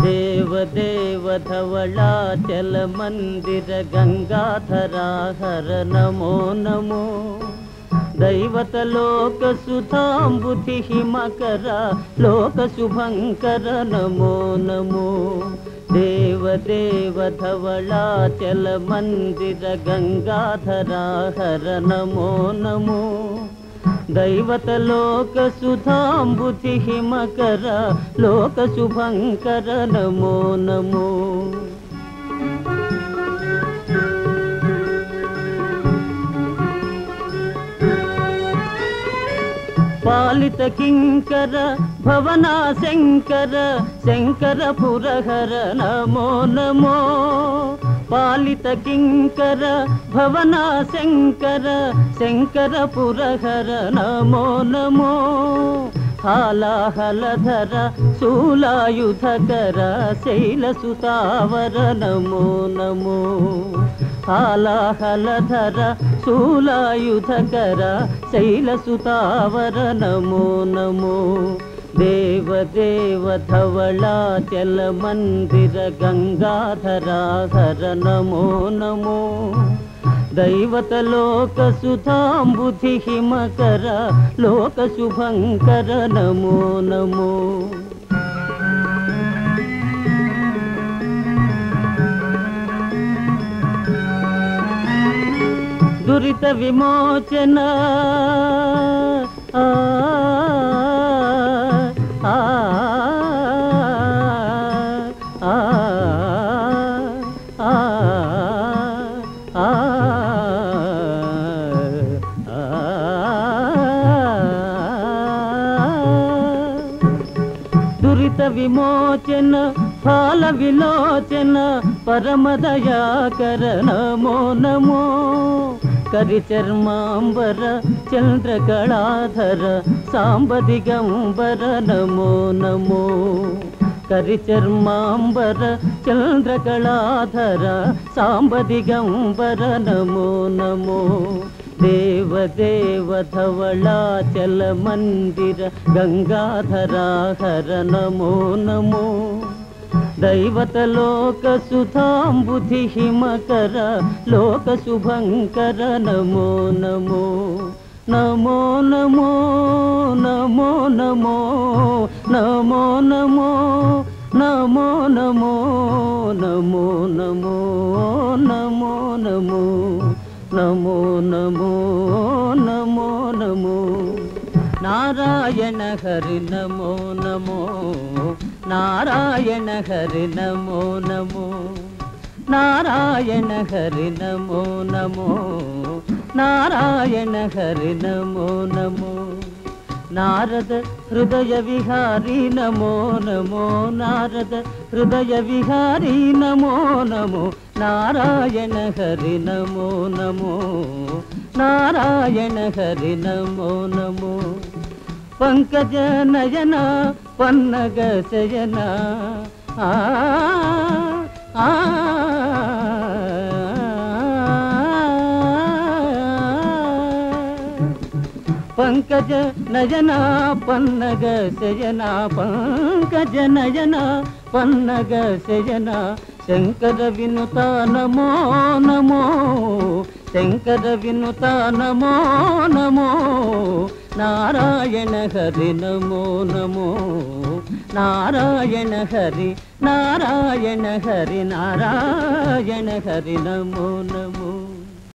देवदेवधवला चल मन्दर गङ्गाधरा हर नमो नमो। दैवत लोक सुताम्बुद्धिः मकरा लोक नमो नमो। देवदेवधवला चल मन्दर गङ्गाधरा हर नमो नमो। दैवतलोकसुधाम्बुधि हिमकर लोकशुभङ्कर नमो नमो పాలిత కింకర భవనా శంకర శంకర పురహర నమో నమో పాలిత కింకర భవన శంకర శంకర పురహర నమో నమో. హాలాహలధర శూలాయుధకర శైలసుతావర నమో నమో. హాలాహలధర శూలాయుధకర శైలసుతావర నమో నమో. गङ्गाधराधर नमो नमो दैवतलोकसुधाम्बुधिहिमकर लोकशुभङ्कर नमो नमो दुरितविमोचना దురిత విమోచన ఫాల విలోచన పరమదయాకర నమో. నమో కరిచర్మాంబర చంద్రకళాధర సాంబదిగంబర నమో నమో. కరిచర్మాంబర చంద్రకళాధర సాంబదిగంబర నమో నమో. దేవదేవ ధవళాచల మందిర గంగాధరా హర నమో నమో. దైవత లోక సుధాంబుధి హిమకర లోక శుభంకర నమో నమో నమో నమో నమో నమో నమో నమో నమో నమో నమో. నమో నమో నమో నమో. నారాయణ హరి నమో నమో. నారాయణ హరి నమో నమో. నారాయణ హరి నమో నమో. నారాయణ హరి నమో నమో. నారద హృదయ విహారీ నమో నమో నారద హృదయ విహారీ నమో నమో నారాయణ హరి నమో నమో నారాయణ హరి నమో నమో పంకజ నయన పన్నగ శయన ఆ ఆ పంకజ నయనా పన్నగ శయనా పంకజ నయనా పన్నగ శయనా శంకర వినుత నమో నమో శంకర వినుత నమో నమో నారాయణ హరి నమో నమో నారాయణ హరి నారాయణ హరి నారాయణ హరి నమో నమో.